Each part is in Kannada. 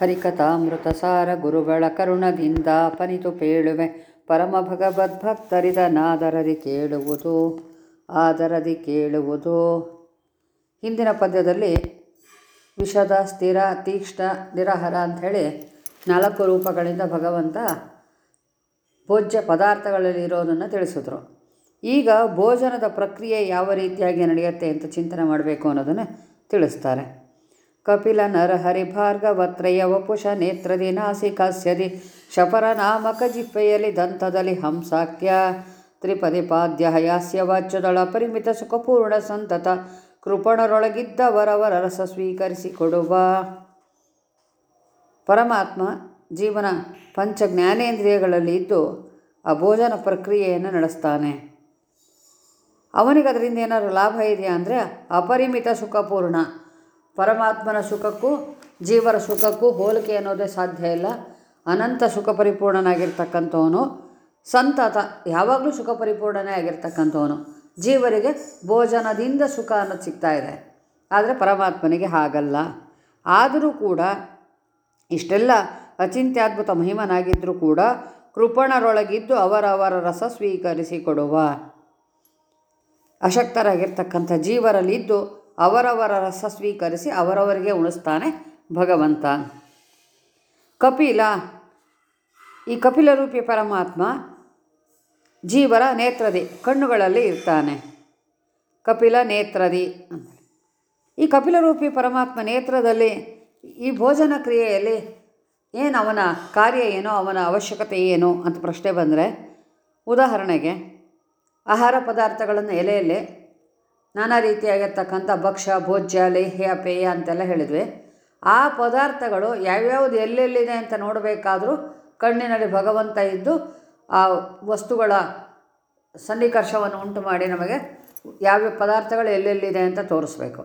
ಹರಿಕಥಾಮೃತ ಸಾರ ಗುರುಗಳ ಕರುಣದಿಂದ ಪನಿತು ಪೇಳುವೆ. ಪರಮ ಭಗವದ್ಭಕ್ತರಿದ ನಾದರದಿ ಕೇಳುವುದು, ಆದರದಿ ಕೇಳುವುದು. ಹಿಂದಿನ ಪದ್ಯದಲ್ಲಿ ವಿಷದ ಸ್ಥಿರ, ತೀಕ್ಷ್ಣ, ನಿರಹರ ಅಂಥೇಳಿ ನಾಲ್ಕು ರೂಪಗಳಿಂದ ಭಗವಂತ ಭೋಜ್ಯ ಪದಾರ್ಥಗಳಲ್ಲಿ ಇರೋದನ್ನು ತಿಳಿಸಿದ್ರು. ಈಗ ಭೋಜನದ ಪ್ರಕ್ರಿಯೆ ಯಾವ ರೀತಿಯಾಗಿ ನಡೆಯುತ್ತೆ ಅಂತ ಚಿಂತನೆ ಮಾಡಬೇಕು ಅನ್ನೋದನ್ನು ತಿಳಿಸ್ತಾರೆ. ಕಪಿಲ ನರಹರಿ ಭಾರ್ಗವತ್ರಯ ವಪುಷ ನೇತ್ರದಿ ನಾಸಿಕಾಸ್ಯದಿ ಶಪರ ನಾಮಕ ಜಿಪ್ಪೆಯಲ್ಲಿ ದಂತದಲ್ಲಿ ಹಂಸಾಕ್ಯ ತ್ರಿಪದಿ ಪಾದ್ಯ ಹಯಾಸ್ಯ ವಾಚ್ಯದಳ ಪರಿಮಿತ ಸುಖಪೂರ್ಣ ಸಂತತ ಕೃಪಣರೊಳಗಿದ್ದವರವರ ರಸ ಸ್ವೀಕರಿಸಿಕೊಡುವ ಪರಮಾತ್ಮ ಜೀವನ ಪಂಚ ಜ್ಞಾನೇಂದ್ರಿಯಗಳಲ್ಲಿ ಇದ್ದು ಆ ಭೋಜನ ಪ್ರಕ್ರಿಯೆಯನ್ನು ನಡೆಸ್ತಾನೆ. ಅವನಿಗೆ ಅದರಿಂದ ಏನಾದರೂ ಲಾಭ ಇದೆಯಾ ಅಂದರೆ ಅಪರಿಮಿತ ಸುಖಪೂರ್ಣ. ಪರಮಾತ್ಮನ ಸುಖಕ್ಕೂ, ಜೀವರ ಸುಖಕ್ಕೂ ಹೋಲಿಕೆ ಅನ್ನೋದೇ ಸಾಧ್ಯ ಇಲ್ಲ. ಅನಂತ ಸುಖ ಪರಿಪೂರ್ಣನಾಗಿರ್ತಕ್ಕಂಥವನು ಸಂತತ ಯಾವಾಗಲೂ ಸುಖ ಪರಿಪೂರ್ಣನೇ ಆಗಿರ್ತಕ್ಕಂಥವನು. ಜೀವರಿಗೆ ಭೋಜನದಿಂದ ಸುಖ ಅನ್ನೋದು ಸಿಗ್ತಾ ಇದೆ. ಆದರೆ ಪರಮಾತ್ಮನಿಗೆ ಹಾಗಲ್ಲ. ಆದರೂ ಕೂಡ, ಇಷ್ಟೆಲ್ಲ ಅಚಿಂತ್ಯದ್ಭುತ ಮಹಿಮನಾಗಿದ್ದರೂ ಕೂಡ ಕೃಪಣರೊಳಗಿದ್ದು ಅವರವರ ರಸ ಸ್ವೀಕರಿಸಿಕೊಡುವ ಅಶಕ್ತರಾಗಿರ್ತಕ್ಕಂಥ ಜೀವರಲ್ಲಿದ್ದು ಅವರವರ ರಸ ಸ್ವೀಕರಿಸಿ ಅವರವರಿಗೆ ಉಣಿಸ್ತಾನೆ ಭಗವಂತ. ಕಪಿಲ, ಈ ಕಪಿಲರೂಪಿ ಪರಮಾತ್ಮ ಜೀವರ ನೇತ್ರದಿ, ಕಣ್ಣುಗಳಲ್ಲಿ ಇರ್ತಾನೆ. ಕಪಿಲ ನೇತ್ರದಿ ಅಂತ ಈ ಕಪಿಲರೂಪಿ ಪರಮಾತ್ಮ ನೇತ್ರದಲ್ಲಿ ಈ ಭೋಜನ ಕ್ರಿಯೆಯಲ್ಲಿ ಏನು ಅವನ ಕಾರ್ಯ ಏನೋ, ಅವನ ಅವಶ್ಯಕತೆ ಏನು ಅಂತ ಪ್ರಶ್ನೆ ಬಂದರೆ, ಉದಾಹರಣೆಗೆ ಆಹಾರ ಪದಾರ್ಥಗಳನ್ನು ಎಲೆಯಲ್ಲಿ ನಾನಾ ರೀತಿಯಾಗಿರ್ತಕ್ಕಂಥ ಭಕ್ಷ್ಯ, ಭೋಜ್ಯ, ಲೇಹ್ಯ, ಪೇಯ ಅಂತೆಲ್ಲ ಹೇಳಿದ್ವಿ. ಆ ಪದಾರ್ಥಗಳು ಯಾವ್ಯಾವ್ದು ಎಲ್ಲೆಲ್ಲಿದೆ ಅಂತ ನೋಡಬೇಕಾದರೂ ಕಣ್ಣಿನಲ್ಲಿ ಭಗವಂತ ಇದ್ದು ಆ ವಸ್ತುಗಳ ಸನ್ನಿಕರ್ಷವನ್ನು ಉಂಟು ಮಾಡಿ ನಮಗೆ ಯಾವ್ಯಾವ ಪದಾರ್ಥಗಳು ಎಲ್ಲೆಲ್ಲಿದೆ ಅಂತ ತೋರಿಸ್ಬೇಕು.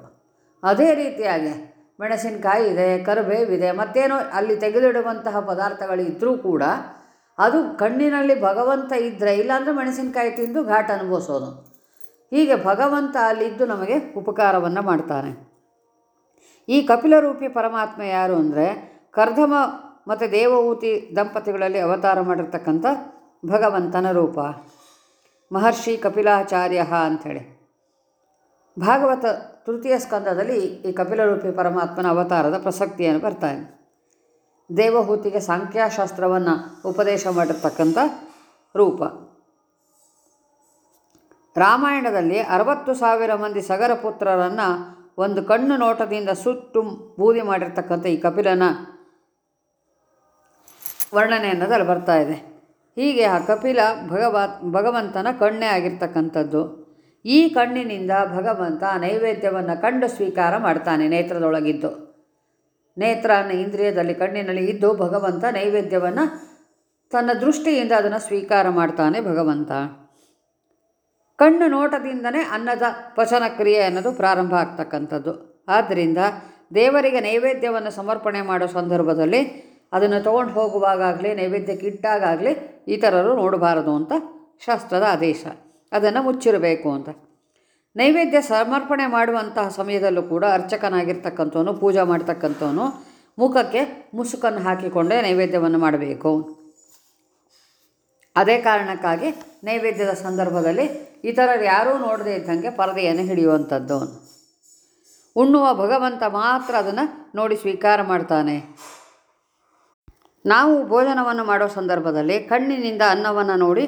ಅದೇ ರೀತಿಯಾಗಿ ಮೆಣಸಿನಕಾಯಿ ಇದೆ ಕರಿಬೇವಿದೆ ಮತ್ತೇನೋ ಅಲ್ಲಿ ತೆಗೆದಿಡುವಂತಹ ಪದಾರ್ಥಗಳು ಇದ್ದರೂ ಕೂಡ ಅದು ಕಣ್ಣಿನಲ್ಲಿ ಭಗವಂತ ಇದ್ದರೆ ಇಲ್ಲಾಂದರೆ ಮೆಣಸಿನಕಾಯಿ ತಿಂದು ಘಾಟ್ ಅನುಭವಿಸೋದು. ಹೀಗೆ ಭಗವಂತ ಅಲ್ಲಿದ್ದು ನಮಗೆ ಉಪಕಾರವನ್ನು ಮಾಡ್ತಾನೆ. ಈ ಕಪಿಲರೂಪಿ ಪರಮಾತ್ಮ ಯಾರು ಅಂದರೆ ಕರ್ಧಮ ಮತ್ತು ದೇವಹೂತಿ ದಂಪತಿಗಳಲ್ಲಿ ಅವತಾರ ಮಾಡಿರ್ತಕ್ಕಂಥ ಭಗವಂತನ ರೂಪ. ಮಹರ್ಷಿ ಕಪಿಲಾಚಾರ್ಯ ಅಂಥೇಳಿ. ಭಾಗವತ ತೃತೀಯ ಸ್ಕಂದದಲ್ಲಿ ಈ ಕಪಿಲರೂಪಿ ಪರಮಾತ್ಮನ ಅವತಾರದ ಪ್ರಸಕ್ತಿಯನ್ನು ಬರ್ತಾನೆ. ದೇವಹೂತಿಗೆ ಸಾಂಖ್ಯಾಶಾಸ್ತ್ರವನ್ನು ಉಪದೇಶ ಮಾಡಿರ್ತಕ್ಕಂಥ ರೂಪ. ರಾಮಾಯಣದಲ್ಲಿ ಅರವತ್ತು ಸಾವಿರ ಮಂದಿ ಸಗರ ಪುತ್ರರನ್ನು ಒಂದು ಕಣ್ಣು ನೋಟದಿಂದ ಸುಟ್ಟು ಬೂದಿ ಮಾಡಿರ್ತಕ್ಕಂಥ ಈ ಕಪಿಲನ ವರ್ಣನೆ ಅನ್ನೋದಲ್ಲಿ ಬರ್ತಾ ಇದೆ. ಹೀಗೆ ಆ ಕಪಿಲ ಭಗವ ಭಗವಂತನ ಕಣ್ಣೇ ಆಗಿರ್ತಕ್ಕಂಥದ್ದು. ಈ ಕಣ್ಣಿನಿಂದ ಭಗವಂತ ನೈವೇದ್ಯವನ್ನು ಕಂಡು ಸ್ವೀಕಾರ ಮಾಡ್ತಾನೆ ನೇತ್ರದೊಳಗಿದ್ದು. ನೇತ್ರ ಇಂದ್ರಿಯದಲ್ಲಿ ಕಣ್ಣಿನಲ್ಲಿ ಇದ್ದು ಭಗವಂತ ನೈವೇದ್ಯವನ್ನು ತನ್ನ ದೃಷ್ಟಿಯಿಂದ ಅದನ್ನು ಸ್ವೀಕಾರ ಮಾಡ್ತಾನೆ ಭಗವಂತ. ಕಣ್ಣು ನೋಟದಿಂದನೇ ಅನ್ನದ ಪಚನ ಕ್ರಿಯೆ ಅನ್ನೋದು ಪ್ರಾರಂಭ ಆಗ್ತಕ್ಕಂಥದ್ದು. ಆದ್ದರಿಂದ ದೇವರಿಗೆ ನೈವೇದ್ಯವನ್ನು ಸಮರ್ಪಣೆ ಮಾಡೋ ಸಂದರ್ಭದಲ್ಲಿ ಅದನ್ನು ತೊಗೊಂಡು ಹೋಗುವಾಗಲಿ ನೈವೇದ್ಯಕ್ಕೆ ಇಟ್ಟಾಗಲಿ ಇತರರು ನೋಡಬಾರದು ಅಂತ ಶಾಸ್ತ್ರದ ಆದೇಶ. ಅದನ್ನು ಮುಚ್ಚಿರಬೇಕು ಅಂತ. ನೈವೇದ್ಯ ಸಮರ್ಪಣೆ ಮಾಡುವಂತಹ ಸಮಯದಲ್ಲೂ ಕೂಡ ಅರ್ಚಕನಾಗಿರ್ತಕ್ಕಂಥವನು, ಪೂಜೆ ಮಾಡ್ತಕ್ಕಂಥವನು ಮುಖಕ್ಕೆ ಮುಸುಕನ್ನು ಹಾಕಿಕೊಂಡೇ ನೈವೇದ್ಯವನ್ನು ಮಾಡಬೇಕು. ಅದೇ ಕಾರಣಕ್ಕಾಗಿ ನೈವೇದ್ಯದ ಸಂದರ್ಭದಲ್ಲಿ ಇತರರು ಯಾರೂ ನೋಡದೇ ಇದ್ದಂಗೆ ಪರದೆಯನ್ನು ಹಿಡಿಯುವಂಥದ್ದು. ಉಣ್ಣುವ ಭಗವಂತ ಮಾತ್ರ ಅದನ್ನು ನೋಡಿ ಸ್ವೀಕಾರ ಮಾಡ್ತಾನೆ. ನಾವು ಭೋಜನವನ್ನು ಮಾಡೋ ಸಂದರ್ಭದಲ್ಲಿ ಕಣ್ಣಿನಿಂದ ಅನ್ನವನ್ನು ನೋಡಿ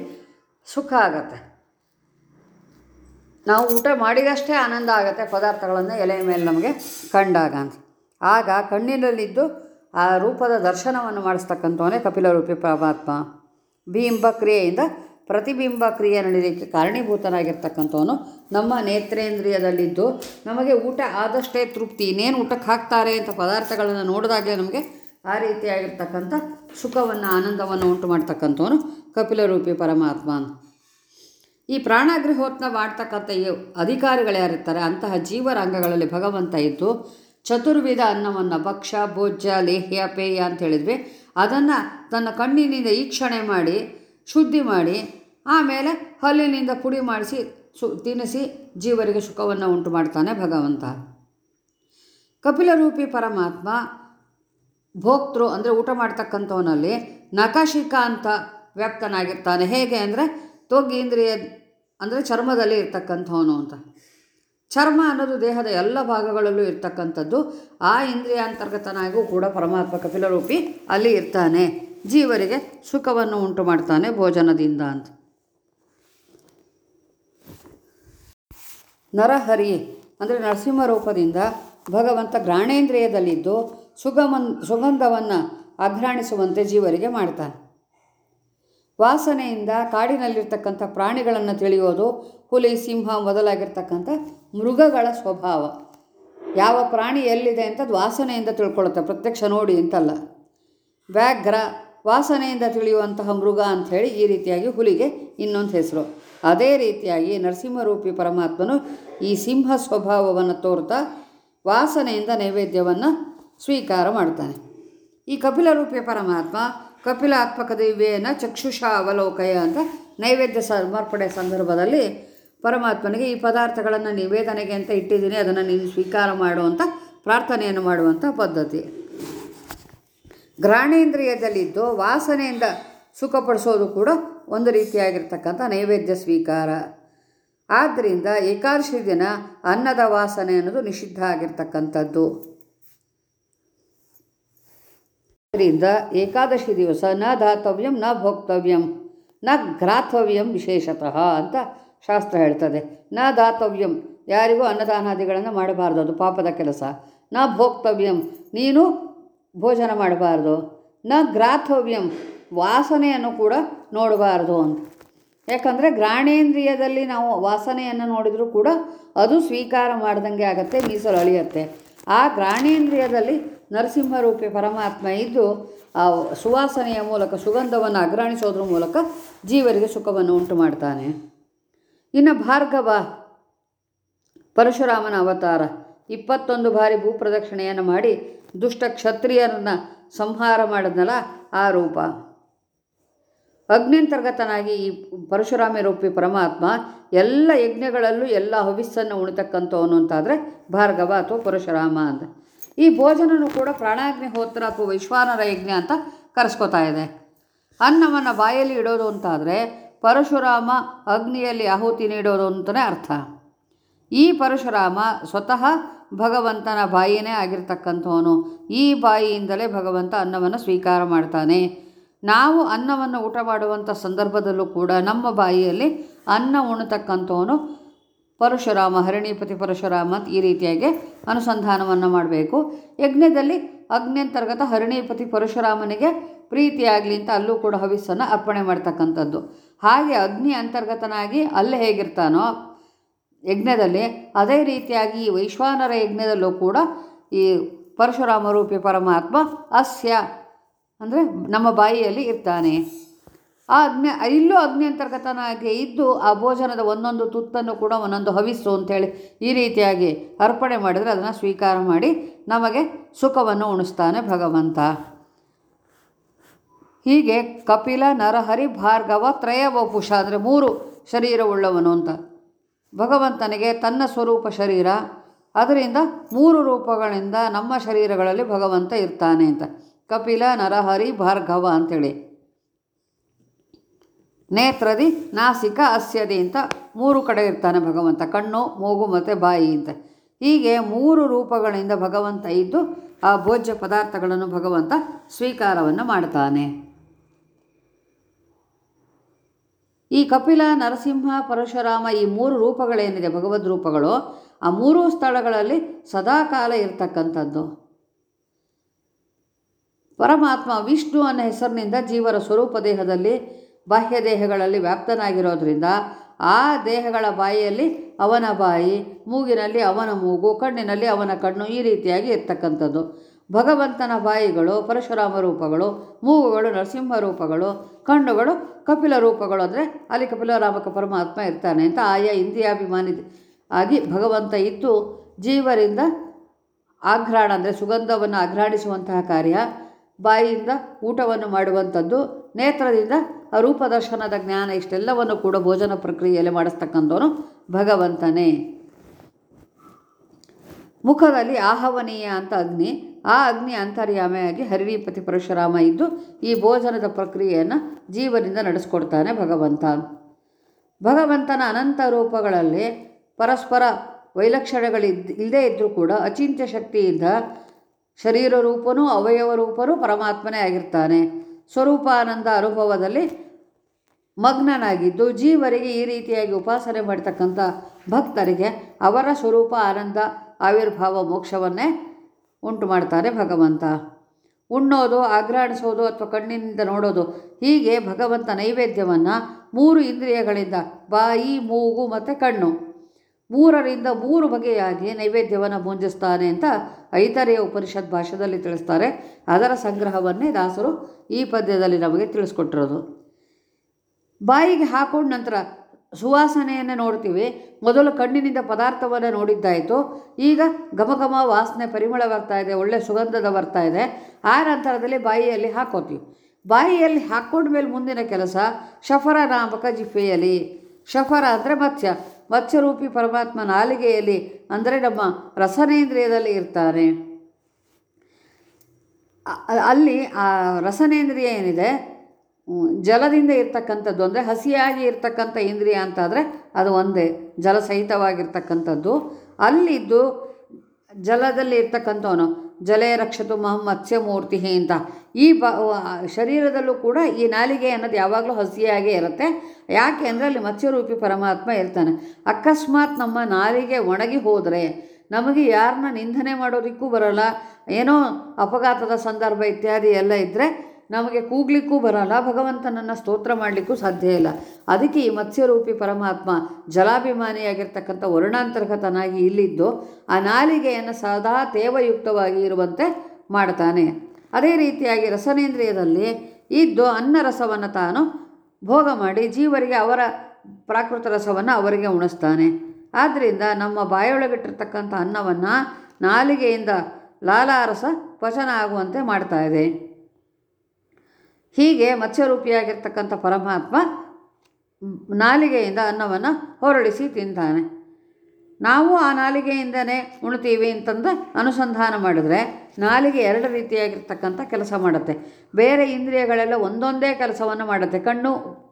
ಸುಖ ಆಗತ್ತೆ. ನಾವು ಊಟ ಮಾಡಿದಷ್ಟೇ ಆನಂದ ಆಗುತ್ತೆ ಪದಾರ್ಥಗಳನ್ನು ಎಲೆಯ ಮೇಲೆ ನಮಗೆ ಕಂಡಾಗ ಅಂತ. ಆಗ ಕಣ್ಣಿನಲ್ಲಿದ್ದು ಆ ರೂಪದ ದರ್ಶನವನ್ನು ಮಾಡಿಸ್ತಕ್ಕಂಥವನೇ ಕಪಿಲರೂಪಿ ಪರಮಾತ್ಮ. ಬಿಂಬ ಕ್ರಿಯೆಯಿಂದ ಪ್ರತಿಬಿಂಬ ಕ್ರಿಯೆ ನಡೀಲಿಕ್ಕೆ ಕಾರಣೀಭೂತನಾಗಿರ್ತಕ್ಕಂಥವನು ನಮ್ಮ ನೇತ್ರೇಂದ್ರಿಯದಲ್ಲಿದ್ದು ನಮಗೆ ಊಟ ಆದಷ್ಟೇ ತೃಪ್ತಿ, ಇನ್ನೇನು ಊಟಕ್ಕೆ ಹಾಕ್ತಾರೆ ಅಂತ ಪದಾರ್ಥಗಳನ್ನು ನೋಡಿದಾಗಲೇ ನಮಗೆ ಆ ರೀತಿಯಾಗಿರ್ತಕ್ಕಂಥ ಸುಖವನ್ನು, ಆನಂದವನ್ನು ಉಂಟು ಮಾಡ್ತಕ್ಕಂಥವನು ಕಪಿಲರೂಪಿ ಪರಮಾತ್ಮ. ಈ ಪ್ರಾಣಾಗ್ರಹೋತ್ನ ಮಾಡ್ತಕ್ಕಂಥ ಈ ಅಧಿಕಾರಿಗಳು ಯಾರಿರ್ತಾರೆ? ಅಂತಹ ಜೀವರ ಅಂಗಗಳಲ್ಲಿ ಭಗವಂತ ಇದ್ದು ಚತುರ್ವಿಧ ಅನ್ನವನ್ನು ಭಕ್ಷ್ಯ ಭೋಜ್ಯ, ಲೇಹ್ಯ, ಪೇಯ ಅಂತ ಹೇಳಿದ್ವಿ. ಅದನ್ನು ತನ್ನ ಕಣ್ಣಿನಿಂದ ಈಕ್ಷಣೆ ಮಾಡಿ, ಶುದ್ಧಿ ಮಾಡಿ, ಆಮೇಲೆ ಹಲ್ಲಿನಿಂದ ಪುಡಿ ಮಾಡಿಸಿ, ಸು, ತಿನ್ನಿಸಿ ಜೀವರಿಗೆ ಸುಖವನ್ನು ಉಂಟು ಮಾಡ್ತಾನೆ ಭಗವಂತ. ಕಪಿಲರೂಪಿ ಪರಮಾತ್ಮ ಭೋಕ್ತೃ ಅಂದರೆ ಊಟ ಮಾಡ್ತಕ್ಕಂಥವನಲ್ಲಿ ನಕಶಿಕ ಅಂತ ವ್ಯಾಪ್ತನಾಗಿರ್ತಾನೆ ಹೇಗೆ ಅಂದರೆ ತ್ವಗೀಂದ್ರಿಯ ಅಂದರೆ ಚರ್ಮದಲ್ಲಿ ಇರ್ತಕ್ಕಂಥವನು ಅಂತ. ಚರ್ಮ ಅನ್ನೋದು ದೇಹದ ಎಲ್ಲ ಭಾಗಗಳಲ್ಲೂ ಇರ್ತಕ್ಕಂಥದ್ದು, ಆ ಇಂದ್ರಿಯಾಂತರ್ಗತನಾಗೂ ಕೂಡ ಪರಮಾತ್ಮ ಕಪಿಲರೂಪಿ ಅಲ್ಲಿ ಇರ್ತಾನೆ. ಜೀವರಿಗೆ ಸುಖವನ್ನು ಉಂಟು ಮಾಡ್ತಾನೆ ಭೋಜನದಿಂದ ಅಂತ. ನರಹರಿ ಅಂದರೆ ನರಸಿಂಹ ರೂಪದಿಂದ ಭಗವಂತ ಗ್ರಾಣೇಂದ್ರಿಯದಲ್ಲಿದ್ದು ಸುಗಮನ್ ಸುಗಂಧವನ್ನು ಅಘ್ರಾಣಿಸುವಂತೆ ಜೀವರಿಗೆ ಮಾಡ್ತಾನೆ. ವಾಸನೆಯಿಂದ ಕಾಡಿನಲ್ಲಿರ್ತಕ್ಕಂಥ ಪ್ರಾಣಿಗಳನ್ನು ತಿಳಿಯೋದು ಹುಲಿ, ಸಿಂಹ ಮೊದಲಾಗಿರ್ತಕ್ಕಂಥ ಮೃಗಗಳ ಸ್ವಭಾವ. ಯಾವ ಪ್ರಾಣಿ ಎಲ್ಲಿದೆ ಅಂತ ವಾಸನೆಯಿಂದ ತಿಳ್ಕೊಳ್ಳುತ್ತೆ, ಪ್ರತ್ಯಕ್ಷ ನೋಡಿ ಅಂತಲ್ಲ. ವ್ಯಾಘ್ರ ವಾಸನೆಯಿಂದ ತಿಳಿಯುವಂತಹ ಮೃಗ ಅಂಥೇಳಿ ಈ ರೀತಿಯಾಗಿ ಹುಲಿಗೆ ಇನ್ನೊಂದು ಹೆಸರು. ಅದೇ ರೀತಿಯಾಗಿ ನರಸಿಂಹರೂಪಿ ಪರಮಾತ್ಮನು ಈ ಸಿಂಹ ಸ್ವಭಾವವನ್ನು ತೋರ್ತಾ ವಾಸನೆಯಿಂದ ನೈವೇದ್ಯವನ್ನು ಸ್ವೀಕಾರ ಮಾಡ್ತಾನೆ. ಈ ಕಪಿಲರೂಪಿ ಪರಮಾತ್ಮ ಕಪಿಲಾತ್ಮಕ ದಿವ್ಯೇನ ಚಕ್ಷುಷ ಅವಲೋಕಯ ಅಂತ ನೈವೇದ್ಯ ಸಮರ್ಪಣೆ ಸಂದರ್ಭದಲ್ಲಿ ಪರಮಾತ್ಮನಿಗೆ ಈ ಪದಾರ್ಥಗಳನ್ನು ನಿವೇದನೆಗೆ ಅಂತ ಇಟ್ಟಿದ್ದೀನಿ, ಅದನ್ನು ನೀನು ಸ್ವೀಕಾರ ಮಾಡು ಅಂತ ಪ್ರಾರ್ಥನೆಯನ್ನು ಮಾಡುವಂಥ ಪದ್ಧತಿ. ಗ್ರಾಣೇಂದ್ರಿಯದಲ್ಲಿದ್ದು ವಾಸನೆಯಿಂದ ಸುಖಪಡಿಸೋದು ಕೂಡ ಒಂದು ರೀತಿಯಾಗಿರ್ತಕ್ಕಂಥ ನೈವೇದ್ಯ ಸ್ವೀಕಾರ. ಆದ್ದರಿಂದ ಏಕಾದಶಿ ದಿನ ಅನ್ನದ ವಾಸನೆ ಅನ್ನೋದು ನಿಷಿದ್ಧ ಆಗಿರ್ತಕ್ಕಂಥದ್ದು. ಆದ್ದರಿಂದ ಏಕಾದಶಿ ದಿವಸ ನ ದಾತವ್ಯಂ, ನ ಭೋಕ್ತವ್ಯಂ, ನ ಗ್ರಾತವ್ಯಂ ವಿಶೇಷತಃ ಅಂತ ಶಾಸ್ತ್ರ ಹೇಳ್ತದೆ. ನ ದಾತವ್ಯಂ, ಯಾರಿಗೂ ಅನ್ನದಾನಾದಿಗಳನ್ನು ಮಾಡಬಾರ್ದು, ಅದು ಪಾಪದ ಕೆಲಸ. ನ ಭೋಕ್ತವ್ಯಂ, ನೀನು ಭೋಜನ ಮಾಡಬಾರ್ದು. ನ ಗ್ರಾಥವ್ಯಂ ವಾಸನೆಯನ್ನು ಕೂಡ ನೋಡಬಾರ್ದು ಅಂತ. ಯಾಕಂದರೆ ಗ್ರಾಣೇಂದ್ರಿಯದಲ್ಲಿ ನಾವು ವಾಸನೆಯನ್ನು ನೋಡಿದರೂ ಕೂಡ ಅದು ಸ್ವೀಕಾರ ಮಾಡ್ದಂಗೆ ಆಗತ್ತೆ, ಮೀಸಲು ಅಳಿಯತ್ತೆ. ಆ ಗ್ರಾಣೇಂದ್ರಿಯದಲ್ಲಿ ನರಸಿಂಹರೂಪಿ ಪರಮಾತ್ಮ ಇದ್ದು, ಆ ಸುವಾಸನೆಯ ಮೂಲಕ, ಸುಗಂಧವನ್ನು ಅಗ್ರಾಣಿಸೋದ್ರ ಮೂಲಕ ಜೀವರಿಗೆ ಸುಖವನ್ನು ಉಂಟು ಮಾಡ್ತಾನೆ ಇನ್ನು ಭಾರ್ಗವ, ಪರಶುರಾಮನ ಅವತಾರ, ಇಪ್ಪತ್ತೊಂದು ಬಾರಿ ಭೂಪ್ರದಕ್ಷಿಣೆಯನ್ನು ಮಾಡಿ ದುಷ್ಟ ಕ್ಷತ್ರಿಯರನ್ನು ಸಂಹಾರ ಮಾಡಿದ್ನಲ್ಲ ಆ ರೂಪ. ಅಗ್ನಿಂತರ್ಗತನಾಗಿ ಈ ಪರಶುರಾಮ ರೂಪಿ ಪರಮಾತ್ಮ ಎಲ್ಲ ಯಜ್ಞಗಳಲ್ಲೂ ಎಲ್ಲ ಹವಿಸ್ಸನ್ನು ಉಣಿತಕ್ಕಂಥವನು ಅಂತಾದರೆ ಭಾರ್ಗವ ಅಥವಾ ಪರಶುರಾಮ ಅಂತ. ಈ ಭೋಜನನು ಕೂಡ ಪ್ರಾಣಾಗ್ನಿಹೋತ್ರ ಅಥವಾ ವಿಶ್ವಾನರ ಯಜ್ಞ ಅಂತ ಕರೆಸ್ಕೋತಾ ಇದೆ. ಅನ್ನವನ್ನು ಬಾಯಲ್ಲಿ ಇಡೋದು ಅಂತಾದರೆ ಪರಶುರಾಮ ಅಗ್ನಿಯಲ್ಲಿ ಆಹುತಿ ನೀಡೋದು ಅಂತಲೇ ಅರ್ಥ. ಈ ಪರಶುರಾಮ ಸ್ವತಃ ಭಗವಂತನ ಬಾಯಿನೇ ಆಗಿರ್ತಕ್ಕಂಥವನು. ಈ ಬಾಯಿಯಿಂದಲೇ ಭಗವಂತ ಅನ್ನವನ್ನು ಸ್ವೀಕಾರ ಮಾಡ್ತಾನೆ. ನಾವು ಅನ್ನವನ್ನು ಊಟ ಮಾಡುವಂಥ ಸಂದರ್ಭದಲ್ಲೂ ಕೂಡ ನಮ್ಮ ಬಾಯಿಯಲ್ಲಿ ಅನ್ನ ಉಣತಕ್ಕಂಥವನು ಪರಶುರಾಮ, ಹರಿಣಿಪತಿ ಪರಶುರಾಮ ಈ ರೀತಿಯಾಗಿ ಅನುಸಂಧಾನವನ್ನು ಮಾಡಬೇಕು. ಯಜ್ಞದಲ್ಲಿ ಅಗ್ನಿಯಂತರ್ಗತ ಹರಿಣಿಪತಿ ಪರಶುರಾಮನಿಗೆ ಪ್ರೀತಿಯಾಗಲಿ ಅಂತ ಅಲ್ಲೂ ಕೂಡ ಹವಿಸ್ಸನ್ನು ಅರ್ಪಣೆ ಮಾಡ್ತಕ್ಕಂಥದ್ದು. ಹಾಗೆ ಅಗ್ನಿ ಅಂತರ್ಗತನಾಗಿ ಅಲ್ಲೇ ಹೇಗಿರ್ತಾನೋ, ಯಜ್ಞದಲ್ಲಿ ಅದೇ ರೀತಿಯಾಗಿ ಈ ವೈಶ್ವಾನರ ಯಜ್ಞದಲ್ಲೂ ಕೂಡ ಈ ಪರಶುರಾಮ ರೂಪಿ ಪರಮಾತ್ಮ ಅಸ್ಯ, ಅಂದರೆ ನಮ್ಮ ಬಾಯಿಯಲ್ಲಿ ಇರ್ತಾನೆ. ಆ ಅಗ್ನಿ ಇಲ್ಲೂ ಅಗ್ನಿ ಅಂತರ್ಗತನಾಗಿ ಇದ್ದು ಆ ಭೋಜನದ ಒಂದೊಂದು ತುತ್ತನ್ನು ಕೂಡ ಒಂದೊಂದು ಹವಿಸ್ಸು ಅಂತೇಳಿ ಈ ರೀತಿಯಾಗಿ ಅರ್ಪಣೆ ಮಾಡಿದರೆ ಅದನ್ನು ಸ್ವೀಕಾರ ಮಾಡಿ ನಮಗೆ ಸುಖವನ್ನು ಉಣಿಸ್ತಾನೆ ಭಗವಂತ. ಹೀಗೆ ಕಪಿಲ, ನರಹರಿ, ಭಾರ್ಗವ ತ್ರಯವಪುಷ ಅಂದರೆ ಮೂರು ಶರೀರವುಳ್ಳವನು ಅಂತ. ಭಗವಂತನಿಗೆ ತನ್ನ ಸ್ವರೂಪ ಶರೀರ. ಅದರಿಂದ ಮೂರು ರೂಪಗಳಿಂದ ನಮ್ಮ ಶರೀರಗಳಲ್ಲಿ ಭಗವಂತ ಇರ್ತಾನೆ ಅಂತ. ಕಪಿಲ, ನರಹರಿ, ಭಾರ್ಗವ ಅಂಥೇಳಿ. ನೇತ್ರದಿ ನಾಸಿಕ ಅಸ್ಯದಿ ಅಂತ ಮೂರು ಕಡೆ ಇರ್ತಾನೆ ಭಗವಂತ, ಕಣ್ಣು, ಮೂಗು ಮತ್ತು ಬಾಯಿ ಅಂತ. ಹೀಗೆ ಮೂರು ರೂಪಗಳಿಂದ ಭಗವಂತ ಇದ್ದು ಆ ಭೋಜ್ಯ ಪದಾರ್ಥಗಳನ್ನು ಭಗವಂತ ಸ್ವೀಕಾರವನ್ನು ಮಾಡ್ತಾನೆ. ಈ ಕಪಿಲ, ನರಸಿಂಹ, ಪರಶುರಾಮ ಈ ಮೂರು ರೂಪಗಳೇನಿದೆ, ಭಗವದ್ ರೂಪಗಳು, ಆ ಮೂರೂ ಸ್ಥಳಗಳಲ್ಲಿ ಸದಾಕಾಲ ಇರ್ತಕ್ಕಂಥದ್ದು. ಪರಮಾತ್ಮ ವಿಷ್ಣು ಅನ್ನೋ ಹೆಸರಿನಿಂದ ಜೀವರ ಸ್ವರೂಪ ದೇಹದಲ್ಲಿ ಬಾಹ್ಯ ದೇಹಗಳಲ್ಲಿ ವ್ಯಾಪ್ತನಾಗಿರೋದ್ರಿಂದ ಆ ದೇಹಗಳ ಬಾಯಿಯಲ್ಲಿ ಅವನ ಬಾಯಿ, ಮೂಗಿನಲ್ಲಿ ಅವನ ಮೂಗು, ಕಣ್ಣಿನಲ್ಲಿ ಅವನ ಕಣ್ಣು ಈ ರೀತಿಯಾಗಿ ಇರ್ತಕ್ಕಂಥದ್ದು. ಭಗವಂತನ ಬಾಯಿಗಳು, ಪರಶುರಾಮ ರೂಪಗಳು, ಮೂಗುಗಳು, ನರಸಿಂಹ ರೂಪಗಳು, ಕಣ್ಣುಗಳು ಕಪಿಲ ರೂಪಗಳು ಅಂದರೆ ಅಲ್ಲಿ ಕಪಿಲರಾಮಕ ಪರಮಾತ್ಮ ಇರ್ತಾನೆ ಅಂತ ಆಯಾ ಇಂದ್ರಿಯಾಭಿಮಾನಿ ಆಗಿ ಭಗವಂತ ಇದ್ದು ಜೀವರಿಂದ ಆಘ್ರಾಣ ಅಂದರೆ ಸುಗಂಧವನ್ನು ಆಘ್ರಾಣಿಸುವಂತಹ ಕಾರ್ಯ. ಬಾಯಿಯಿಂದ ಊಟವನ್ನು ಮಾಡುವಂಥದ್ದು, ನೇತ್ರದಿಂದ ರೂಪದರ್ಶನದ ಜ್ಞಾನ ಇಷ್ಟೆಲ್ಲವನ್ನು ಕೂಡ ಭೋಜನ ಪ್ರಕ್ರಿಯೆಯಲ್ಲಿ ಮಾಡಿಸ್ತಕ್ಕಂಥವನು ಭಗವಂತನೇ. ಮುಖದಲ್ಲಿ ಆಹವನೀಯ ಅಂತ ಅಗ್ನಿ, ಆ ಅಗ್ನಿ ಅಂತರ್ಯಾಮೆಯಾಗಿ ಹರಿವಿಪತಿ ಪರಶುರಾಮ ಇದ್ದು ಈ ಭೋಜನದ ಪ್ರಕ್ರಿಯೆಯನ್ನು ಜೀವನದಿಂದ ನಡೆಸ್ಕೊಡ್ತಾನೆ ಭಗವಂತ. ಭಗವಂತನ ಅನಂತ ರೂಪಗಳಲ್ಲಿ ಪರಸ್ಪರ ವೈಲಕ್ಷಣಗಳಿದ್ದ ಇಲ್ಲದೇ ಇದ್ದರೂ ಕೂಡ ಅಚಿಂತ್ಯ ಶಕ್ತಿಯಿಂದ ಶರೀರ ರೂಪನೂ ಅವಯವ ರೂಪನೂ ಪರಮಾತ್ಮನೇ ಆಗಿರ್ತಾನೆ. ಸ್ವರೂಪಾನಂದ ಅನುಭವದಲ್ಲಿ ಮಗ್ನನಾಗಿದ್ದು ಜೀವರಿಗೆ ಈ ರೀತಿಯಾಗಿ ಉಪಾಸನೆ ಮಾಡ್ತಕ್ಕಂಥ ಭಕ್ತರಿಗೆ ಅವರ ಸ್ವರೂಪ ಆನಂದ ಆವಿರ್ಭಾವ ಮೋಕ್ಷವನ್ನೇ ಉಂಟು ಮಾಡ್ತಾನೆ ಭಗವಂತ. ಉಣ್ಣೋದು ಆಗ್ರಾಣಿಸೋದು ಅಥವಾ ಕಣ್ಣಿನಿಂದ ನೋಡೋದು ಹೀಗೆ ಭಗವಂತ ನೈವೇದ್ಯವನ್ನು ಮೂರು ಇಂದ್ರಿಯಗಳಿಂದ, ಬಾಯಿ, ಮೂಗು ಮತ್ತು ಕಣ್ಣು. ಮೂರರಿಂದ ಮೂರು ಬಗೆಯಾಗಿ ನೈವೇದ್ಯವನ್ನು ಮುಂಜಿಸ್ತಾನೆ ಅಂತ ಐತರೆಯ ಉಪನಿಷತ್ ಭಾಷೆಯಲ್ಲಿ ತಿಳಿಸ್ತಾರೆ. ಅದರ ಸಂಗ್ರಹವನ್ನೇ ದಾಸರು ಈ ಪದ್ಯದಲ್ಲಿ ನಮಗೆ ತಿಳಿಸ್ಕೊಟ್ಟಿರೋದು. ಬಾಯಿಗೆ ಹಾಕೊಂಡ ನಂತರ ಸುವಾಸನೆಯನ್ನು ನೋಡ್ತೀವಿ. ಮೊದಲು ಕಣ್ಣಿನಿಂದ ಪದಾರ್ಥವನ್ನು ನೋಡಿದ್ದಾಯಿತು. ಈಗ ಘಮ ಘಮ ವಾಸನೆ ಪರಿಮಳ ಬರ್ತಾ ಇದೆ, ಒಳ್ಳೆ ಸುಗಂಧದ ಬರ್ತಾ ಇದೆ. ಆ ನಂತರದಲ್ಲಿ ಬಾಯಿಯಲ್ಲಿ ಹಾಕೋತೀವಿ. ಬಾಯಿಯಲ್ಲಿ ಹಾಕ್ಕೊಂಡ ಮೇಲೆ ಮುಂದಿನ ಕೆಲಸ ಶಫರ ನಾಮಕ ಜಿಫೆಯಲ್ಲಿ. ಶಫರ ಅಂದರೆ ಮತ್ಸ್ಯ. ಮತ್ಸ್ಯರೂಪಿ ಪರಮಾತ್ಮ ನಾಲಿಗೆಯಲ್ಲಿ ಅಂದರೆ ನಮ್ಮ ರಸನೇಂದ್ರಿಯದಲ್ಲಿ ಇರ್ತಾನೆ. ಅಲ್ಲಿ ಆ ರಸನೇಂದ್ರಿಯ ಏನಿದೆ? ಜಲದಿಂದ ಇರ್ತಕ್ಕಂಥದ್ದು ಅಂದರೆ ಹಸಿಯಾಗಿ ಇರ್ತಕ್ಕಂಥ ಇಂದ್ರಿಯ ಅಂತಾದರೆ ಅದು ಒಂದೇ, ಜಲಸಹಿತವಾಗಿರ್ತಕ್ಕಂಥದ್ದು. ಅಲ್ಲಿದ್ದು ಜಲದಲ್ಲಿ ಇರ್ತಕ್ಕಂಥವನು ಜಲೇ ರಕ್ಷತು ಮಹಂ ಮತ್ಸ್ಯಮೂರ್ತಿ ಅಂತ. ಈ ಬ ಶರೀರದಲ್ಲೂ ಕೂಡ ಈ ನಾಲಿಗೆ ಅನ್ನೋದು ಯಾವಾಗಲೂ ಹಸಿಯಾಗೇ ಇರುತ್ತೆ. ಯಾಕೆ ಅಂದರೆ ಅಲ್ಲಿ ಮತ್ಸ್ಯರೂಪಿ ಪರಮಾತ್ಮ ಇರ್ತಾನೆ. ಅಕಸ್ಮಾತ್ ನಮ್ಮ ನಾಲಿಗೆ ಒಣಗಿ ಹೋದರೆ ನಮಗೆ ಯಾರನ್ನ ನಿಂದನೆ ಮಾಡೋದಕ್ಕೂ ಬರೋಲ್ಲ. ಏನೋ ಅಪಘಾತದ ಸಂದರ್ಭ ಇತ್ಯಾದಿ ಎಲ್ಲ ಇದ್ದರೆ ನಮಗೆ ಕೂಗ್ಲಿಕ್ಕೂ ಬರಲ್ಲ, ಭಗವಂತನನ್ನು ಸ್ತೋತ್ರ ಮಾಡಲಿಕ್ಕೂ ಸಾಧ್ಯ ಇಲ್ಲ. ಅದಕ್ಕೆ ಈ ಮತ್ಸ್ಯರೂಪಿ ಪರಮಾತ್ಮ ಜಲಾಭಿಮಾನಿಯಾಗಿರ್ತಕ್ಕಂಥ ವರ್ಣಾಂತರ್ಗತನಾಗಿ ಇಲ್ಲಿದ್ದು, ಆ ನಾಲಿಗೆಯನ್ನು ಸದಾ ತೇವಯುಕ್ತವಾಗಿ ಇರುವಂತೆ ಮಾಡ್ತಾನೆ. ಅದೇ ರೀತಿಯಾಗಿ ರಸನೇಂದ್ರಿಯದಲ್ಲಿ ಇದ್ದು ಅನ್ನ ರಸವನ್ನು ತಾನು ಭೋಗ ಮಾಡಿ ಜೀವರಿಗೆ ಅವರ ಪ್ರಾಕೃತ ರಸವನ್ನು ಅವರಿಗೆ ಉಣಿಸ್ತಾನೆ. ಆದ್ದರಿಂದ ನಮ್ಮ ಬಾಯೊಳಗಿಟ್ಟಿರ್ತಕ್ಕಂಥ ಅನ್ನವನ್ನು ನಾಲಿಗೆಯಿಂದ ಲಾಲಾರಸ ಪಚನ ಆಗುವಂತೆ ಮಾಡ್ತಾ ಇದೆ. ಹೀಗೆ ಮತ್ಸ್ಯರೂಪಿಯಾಗಿರ್ತಕ್ಕಂಥ ಪರಮಾತ್ಮ ನಾಲಿಗೆಯಿಂದ ಅನ್ನವನ್ನು ಹೊರಡಿಸಿ ತಿಂತಾನೆ. ನಾವು ಆ ನಾಲಿಗೆಯಿಂದನೇ ಉಣ್ತೀವಿ ಅಂತಂದು ಅನುಸಂಧಾನ ಮಾಡಿದ್ರೆ ನಾಲಿಗೆ ಎರಡು ರೀತಿಯಾಗಿರ್ತಕ್ಕಂಥ ಕೆಲಸ ಮಾಡುತ್ತೆ. ಬೇರೆ ಇಂದ್ರಿಯಗಳೆಲ್ಲ ಒಂದೊಂದೇ ಕೆಲಸವನ್ನು ಮಾಡುತ್ತೆ. ಕಣ್ಣು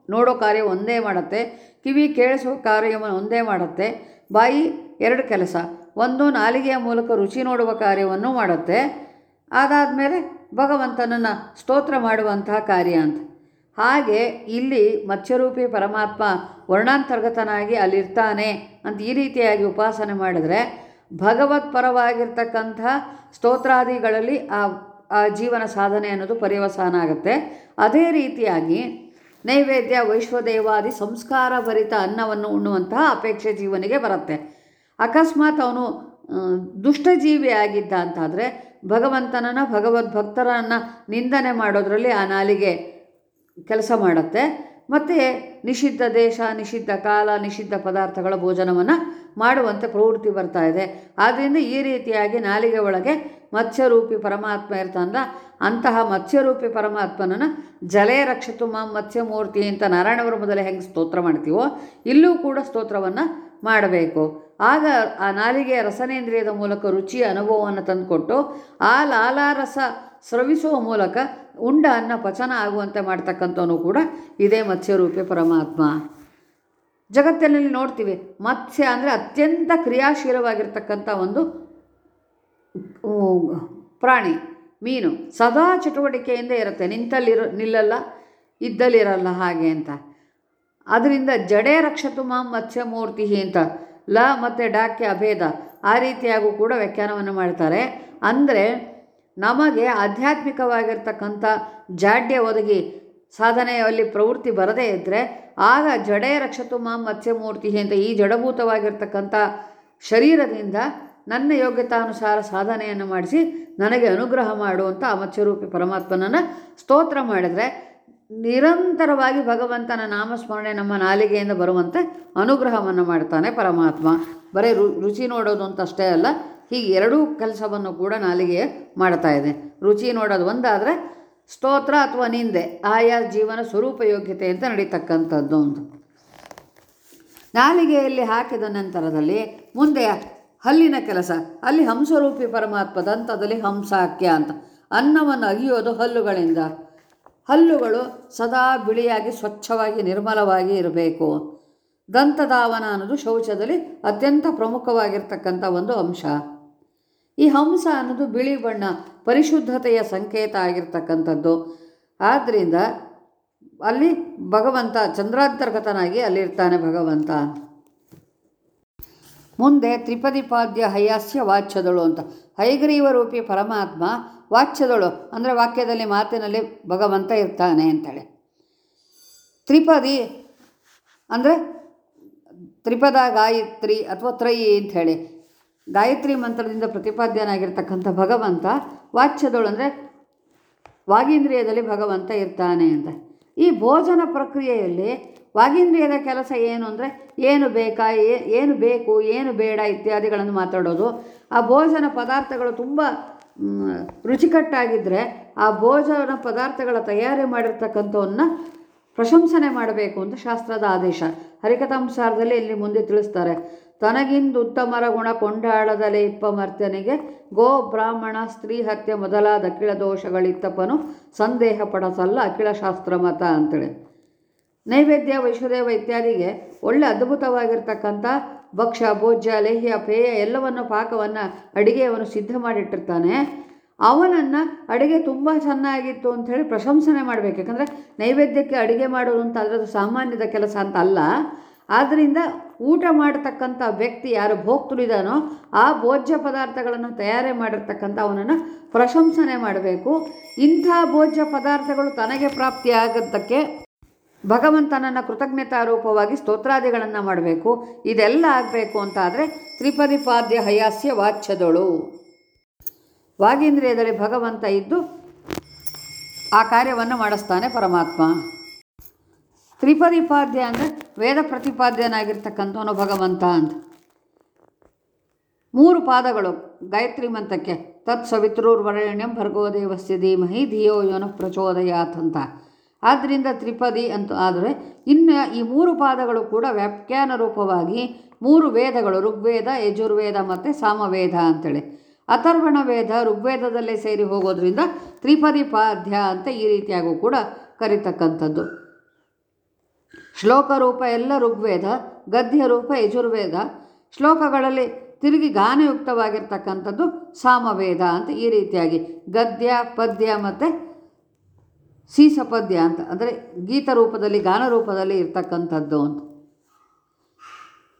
ನೋಡೋ ಕಾರ್ಯ ಒಂದೇ ಮಾಡುತ್ತೆ. ಕಿವಿ ಕೇಳಿಸೋ ಕಾರ್ಯವನ್ನು ಒಂದೇ ಮಾಡುತ್ತೆ. ಬಾಯಿ ಎರಡು ಕೆಲಸ. ಒಂದು ನಾಲಿಗೆಯ ಮೂಲಕ ರುಚಿ ನೋಡುವ ಕಾರ್ಯವನ್ನು ಮಾಡುತ್ತೆ. ಅದಾದಮೇಲೆ ಭಗವಂತನನ್ನು ಸ್ತೋತ್ರ ಮಾಡುವಂತಹ ಕಾರ್ಯ ಅಂತ. ಹಾಗೆ ಇಲ್ಲಿ ಮತ್ಸ್ಯರೂಪಿ ಪರಮಾತ್ಮ ವರ್ಣಾಂತರ್ಗತನಾಗಿ ಅಲ್ಲಿರ್ತಾನೆ ಅಂತ ಈ ರೀತಿಯಾಗಿ ಉಪಾಸನೆ ಮಾಡಿದ್ರೆ ಭಗವತ್ ಪರವಾಗಿರ್ತಕ್ಕಂಥ ಸ್ತೋತ್ರಾದಿಗಳಲ್ಲಿ ಆ ಜೀವನ ಸಾಧನೆ ಅನ್ನೋದು ಪರ್ಯವಸಾನ ಆಗುತ್ತೆ. ಅದೇ ರೀತಿಯಾಗಿ ನೈವೇದ್ಯ, ವೈಶ್ವದೇವಾದಿ ಸಂಸ್ಕಾರ ಭರಿತ ಅನ್ನವನ್ನು ಉಣ್ಣುವಂತಹ ಅಪೇಕ್ಷೆ ಜೀವನಿಗೆ ಬರುತ್ತೆ. ಅಕಸ್ಮಾತ್ ಅವನು ದುಷ್ಟಜೀವಿ ಆಗಿದ್ದ ಅಂತಾದರೆ ಭಗವಂತನನ್ನು, ಭಗವದ್ಭಕ್ತರನ್ನು ನಿಂದನೆ ಮಾಡೋದರಲ್ಲಿ ಆ ನಾಲಿಗೆ ಕೆಲಸ ಮಾಡುತ್ತೆ. ಮತ್ತು ನಿಷಿದ್ಧ ದೇಶ, ನಿಷಿದ್ಧ ಕಾಲ, ನಿಷಿದ್ಧ ಪದಾರ್ಥಗಳ ಭೋಜನವನ್ನು ಮಾಡುವಂತೆ ಪ್ರವೃತ್ತಿ ಬರ್ತಾ ಇದೆ. ಆದ್ದರಿಂದ ಈ ರೀತಿಯಾಗಿ ನಾಲಿಗೆ ಒಳಗೆ ಮತ್ಸ್ಯರೂಪಿ ಪರಮಾತ್ಮ ಇರ್ತಾನಲ್ಲ, ಅಂತಹ ಮತ್ಸ್ಯರೂಪಿ ಪರಮಾತ್ಮನನ್ನು ಜಲೇ ರಕ್ಷತು ಮಾಂ ಮತ್ಸ್ಯಮೂರ್ತಿ ಅಂತ ನಾರಾಯಣವರು ಮೊದಲೇ ಹೆಂಗೆ ಸ್ತೋತ್ರ ಮಾಡ್ತೀವೋ, ಇಲ್ಲೂ ಕೂಡ ಸ್ತೋತ್ರವನ್ನು ಮಾಡಬೇಕು. ಆಗ ಆ ನಾಲಿಗೆಯ ರಸನೇಂದ್ರಿಯದ ಮೂಲಕ ರುಚಿಯ ಅನುಭವವನ್ನು ತಂದುಕೊಟ್ಟು ಆ ಲಾಲಾರಸ ಸ್ರವಿಸುವ ಮೂಲಕ ಉಂಡ ಅನ್ನ ಪಚನ ಆಗುವಂತೆ ಮಾಡ್ತಕ್ಕಂಥವನು ಕೂಡ ಇದೇ ಮತ್ಸ್ಯರೂಪಿ ಪರಮಾತ್ಮ. ಜಗತ್ತಿನಲ್ಲಿ ನೋಡ್ತೀವಿ, ಮತ್ಸ್ಯ ಅಂದರೆ ಅತ್ಯಂತ ಕ್ರಿಯಾಶೀಲವಾಗಿರ್ತಕ್ಕಂಥ ಒಂದು ಪ್ರಾಣಿ, ಮೀನು. ಸದಾ ಚಟುವಟಿಕೆಯಿಂದ ಇರುತ್ತೆ. ನಿಂತಲ್ಲಿರೋ, ನಿಲ್ಲಲ್ಲ, ಇದ್ದಲ್ಲಿರಲ್ಲ ಹಾಗೆ ಅಂತ. ಅದರಿಂದ ಜಡೇ ರಕ್ಷತು ಮಾಂ ಮತ್ಸ್ಯಮೂರ್ತಿ ಅಂತ ಲ ಮತ್ತು ಡಾಕ್ಕೆ ಅಭೇದ. ಆ ರೀತಿಯಾಗೂ ಕೂಡ ವ್ಯಾಖ್ಯಾನವನ್ನು ಮಾಡ್ತಾರೆ. ಅಂದರೆ ನಮಗೆ ಆಧ್ಯಾತ್ಮಿಕವಾಗಿರ್ತಕ್ಕಂಥ ಜಾಡ್ಯ ಒದಗಿ ಸಾಧನೆಯಲ್ಲಿ ಪ್ರವೃತ್ತಿ ಬರದೇ ಇದ್ದರೆ ಆಗ ಜಡೇ ರಕ್ಷತು ಮಾಂ ಮತ್ಸ್ಯಮೂರ್ತಿ ಅಂತ ಈ ಜಡಭೂತವಾಗಿರ್ತಕ್ಕಂಥ ಶರೀರದಿಂದ ನನ್ನ ಯೋಗ್ಯತಾನುಸಾರ ಸಾಧನೆಯನ್ನು ಮಾಡಿಸಿ ನನಗೆ ಅನುಗ್ರಹ ಮಾಡುವಂಥ ಆ ಮತ್ಸ್ಯರೂಪಿ ಪರಮಾತ್ಮನನ್ನು ಸ್ತೋತ್ರ ಮಾಡಿದರೆ ನಿರಂತರವಾಗಿ ಭಗವಂತನ ನಾಮಸ್ಮರಣೆ ನಮ್ಮ ನಾಲಿಗೆಯಿಂದ ಬರುವಂತೆ ಅನುಗ್ರಹವನ್ನು ಮಾಡ್ತಾನೆ ಪರಮಾತ್ಮ. ಬರೀ ರುಚಿ ನೋಡೋದು ಅಂತ ಅಷ್ಟೇ ಅಲ್ಲ, ಹೀಗೆ ಎರಡೂ ಕೆಲಸವನ್ನು ಕೂಡ ನಾಲಿಗೆ ಮಾಡ್ತಾ ಇದೆ. ರುಚಿ ನೋಡೋದು ಒಂದಾದರೆ ಸ್ತೋತ್ರ ಅಥವಾ ನಿಂದೆ, ಆಯಾ ಜೀವನ ಸ್ವರೂಪ ಯೋಗ್ಯತೆ ಅಂತ ನಡೀತಕ್ಕಂಥದ್ದು ಒಂದು. ನಾಲಿಗೆಯಲ್ಲಿ ಹಾಕಿದ ನಂತರದಲ್ಲಿ ಮುಂದೆ ಹಲ್ಲಿನ ಕೆಲಸ, ಅಲ್ಲಿ ಹಂಸರೂಪಿ ಪರಮಾತ್ಮ ದಂತದಲ್ಲಿ ಹಂಸಾಕ್ಯ ಅಂತ, ಅನ್ನವನ್ನು ಅಗಿಯೋದು ಹಲ್ಲುಗಳಿಂದ. ಹಲ್ಲುಗಳು ಸದಾ ಬಿಳಿಯಾಗಿ ಸ್ವಚ್ಛವಾಗಿ ನಿರ್ಮಲವಾಗಿ ಇರಬೇಕು. ದಂತಧಾವನ ಅನ್ನೋದು ಶೌಚದಲ್ಲಿ ಅತ್ಯಂತ ಪ್ರಮುಖವಾಗಿರ್ತಕ್ಕಂಥ ಒಂದು ಅಂಶ. ಈ ಹಂಸ ಅನ್ನೋದು ಬಿಳಿ ಬಣ್ಣ, ಪರಿಶುದ್ಧತೆಯ ಸಂಕೇತ ಆಗಿರ್ತಕ್ಕಂಥದ್ದು. ಆದ್ದರಿಂದ ಅಲ್ಲಿ ಭಗವಂತ ಚಂದ್ರಾಂತರ್ಗತನಾಗಿ ಅಲ್ಲಿರ್ತಾನೆ ಭಗವಂತ. ಮುಂದೆ ತ್ರಿಪದಿಪಾದ್ಯ ಹಯಾಸ್ಯ ವಾಚ್ಯದಳು ಅಂತ. ಹೈಗ್ರೀವ ರೂಪಿ ಪರಮಾತ್ಮ ವಾಚ್ಯದಳು. ಅಂದರೆ ವಾಕ್ಯದಲ್ಲಿ ಮಾತಿನಲ್ಲಿ ಭಗವಂತ ಇರ್ತಾನೆ ಅಂತೇಳಿ. ತ್ರಿಪದಿ ಅಂದರೆ ತ್ರಿಪದ ಗಾಯತ್ರಿ ಅಥವಾ ತ್ರಯಿ ಅಂಥೇಳಿ ಗಾಯತ್ರಿ ಮಂತ್ರದಿಂದ ಪ್ರತಿಪಾದ್ಯನಾಗಿರ್ತಕ್ಕಂಥ ಭಗವಂತ ವಾಚ್ಯದಳು ಅಂದರೆ ವಾಗೀಂದ್ರಿಯದಲ್ಲಿ ಭಗವಂತ ಇರ್ತಾನೆ ಅಂತ. ಈ ಭೋಜನ ಪ್ರಕ್ರಿಯೆಯಲ್ಲಿ ವಾಗೀಂದ್ರಿಯದ ಕೆಲಸ ಏನು ಅಂದರೆ ಏನು ಬೇಕಾ ಏನು ಬೇಕು, ಏನು ಬೇಡ ಇತ್ಯಾದಿಗಳನ್ನು ಮಾತಾಡೋದು. ಆ ಭೋಜನ ಪದಾರ್ಥಗಳು ತುಂಬ ರುಚಿಕಟ್ಟಾಗಿದ್ದರೆ ಆ ಭೋಜನ ಪದಾರ್ಥಗಳ ತಯಾರಿ ಮಾಡಿರ್ತಕ್ಕಂಥವನ್ನ ಪ್ರಶಂಸನೆ ಮಾಡಬೇಕು ಅಂತ ಶಾಸ್ತ್ರದ ಆದೇಶ. ಹರಿಕಥಾಂಸಾರದಲ್ಲಿ ಇಲ್ಲಿ ಮುಂದೆ ತಿಳಿಸ್ತಾರೆ, ತನಗಿಂದು ಉತ್ತಮರ ಗುಣ ಕೊಂಡಾಡದಲೆ ಇಪ್ಪ ಮರ್ತನಿಗೆ ಗೋ ಬ್ರಾಹ್ಮಣ ಸ್ತ್ರೀ ಹತ್ಯೆ ಮೊದಲಾದ ಅಖಿಳ ದೋಷಗಳಿತ್ತಪ್ಪನು ಸಂದೇಹ ಪಡಸಲ್ಲ ಅಖಿಳ ಶಾಸ್ತ್ರ ಮತ ಅಂತೇಳಿ. ನೈವೇದ್ಯ ವೈಶ್ವದೇವ ಇತ್ಯಾದಿಗೆ ಒಳ್ಳೆ ಅದ್ಭುತವಾಗಿರ್ತಕ್ಕಂಥ ಭಕ್ಷ್ಯ, ಭೋಜ್ಯ, ಲೇಹ್ಯ, ಪೇಯ ಎಲ್ಲವನ್ನು ಪಾಕವನ್ನು ಅಡುಗೆಯವನ್ನು ಸಿದ್ಧ ಮಾಡಿಟ್ಟಿರ್ತಾನೆ. ಅವನನ್ನು ಅಡುಗೆ ತುಂಬ ಚೆನ್ನಾಗಿತ್ತು ಅಂಥೇಳಿ ಪ್ರಶಂಸನೆ ಮಾಡಬೇಕು. ಯಾಕಂದರೆ ನೈವೇದ್ಯಕ್ಕೆ ಅಡುಗೆ ಮಾಡೋದು ಅಂತ ಅದರದ್ದು ಸಾಮಾನ್ಯದ ಕೆಲಸ ಅಂತ ಅಲ್ಲ. ಆದ್ದರಿಂದ ಊಟ ಮಾಡತಕ್ಕಂಥ ವ್ಯಕ್ತಿ ಯಾರು ಭೋಗ್ತುಳಿದಾನೋ ಆ ಭೋಜ್ಯ ಪದಾರ್ಥಗಳನ್ನು ತಯಾರಿ ಮಾಡಿರ್ತಕ್ಕಂಥ ಅವನನ್ನು ಪ್ರಶಂಸನೆ ಮಾಡಬೇಕು. ಇಂಥ ಭೋಜ್ಯ ಪದಾರ್ಥಗಳು ತನಗೆ ಪ್ರಾಪ್ತಿಯಾಗದ್ದಕ್ಕೆ ಭಗವಂತನನ್ನು ಕೃತಜ್ಞತಾರೂಪವಾಗಿ ಸ್ತೋತ್ರಾದಿಗಳನ್ನು ಮಾಡಬೇಕು. ಇದೆಲ್ಲ ಆಗಬೇಕು ಅಂತಾದರೆ ತ್ರಿಪದಿಪಾದ್ಯ ಹಯಾಸ್ಯ ವಾಚ್ಯದಳು. ವಾಗೀಂದ್ರಿಯದಲ್ಲಿ ಭಗವಂತ ಇದ್ದು ಆ ಕಾರ್ಯವನ್ನು ಮಾಡಿಸ್ತಾನೆ ಪರಮಾತ್ಮ. ತ್ರಿಪದಿಪಾದ್ಯ ಅಂದರೆ ವೇದ ಪ್ರತಿಪಾದ್ಯನಾಗಿರ್ತಕ್ಕಂಥವನು ಭಗವಂತ ಅಂತ. ಮೂರು ಪಾದಗಳು ಗಾಯತ್ರಿ ಮಂತಕ್ಕೆ ತತ್ ಸವಿತೃರ್ವರೆಣ್ಯಂ ಭರ್ಗೋದೇವಸ್ಯ ಧೀಮಹಿ ಧಿಯೋ ಯೋನ ಪ್ರಚೋದಯಾತ್ ಅಂತ. ಆದ್ದರಿಂದ ತ್ರಿಪದಿ ಅಂತ ಆದರೆ ಇನ್ನು ಈ ಮೂರು ಪಾದಗಳು ಕೂಡ ವ್ಯಾಖ್ಯಾನ ರೂಪವಾಗಿ ಮೂರು ವೇದಗಳು, ಋಗ್ವೇದ, ಯಜುರ್ವೇದ ಮತ್ತು ಸಾಮವೇದ ಅಂತೇಳಿ. ಅಥರ್ವಣ ವೇದ ಋಗ್ವೇದದಲ್ಲೇ ಸೇರಿ ಹೋಗೋದ್ರಿಂದ ತ್ರಿಪದಿಪಾದ್ಯ ಅಂತ ಈ ರೀತಿಯಾಗೂ ಕೂಡ ಕರಿತಕ್ಕಂಥದ್ದು. ಶ್ಲೋಕ ರೂಪ ಎಲ್ಲ ಋಗ್ವೇದ, ಗದ್ಯ ರೂಪ ಯಜುರ್ವೇದ. ಶ್ಲೋಕಗಳಲ್ಲಿ ತಿರುಗಿ ಗಾನಯುಕ್ತವಾಗಿರ್ತಕ್ಕಂಥದ್ದು ಸಾಮವೇದ ಅಂತ ಈ ರೀತಿಯಾಗಿ ಗದ್ಯ, ಪದ್ಯ ಮತ್ತು ಸೀಸಪದ್ಯ ಅಂತ, ಅಂದರೆ ಗೀತ ರೂಪದಲ್ಲಿ, ಗಾನ ರೂಪದಲ್ಲಿ ಇರ್ತಕ್ಕಂಥದ್ದು ಅಂತ.